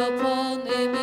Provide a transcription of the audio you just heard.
upon him.